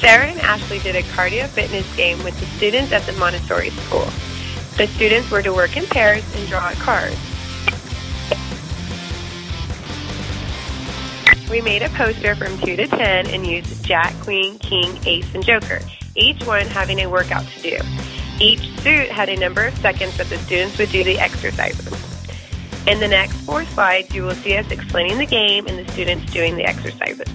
Sarah and Ashley did a cardio fitness game with the students at the Montessori school. The students were to work in pairs and draw cards. We made a poster from 2 to 10 and used Jack, Queen, King, Ace, and Joker, each one having a workout to do. Each suit had a number of seconds that the students would do the exercises. In the next four slides, you will see us explaining the game and the students doing the exercises.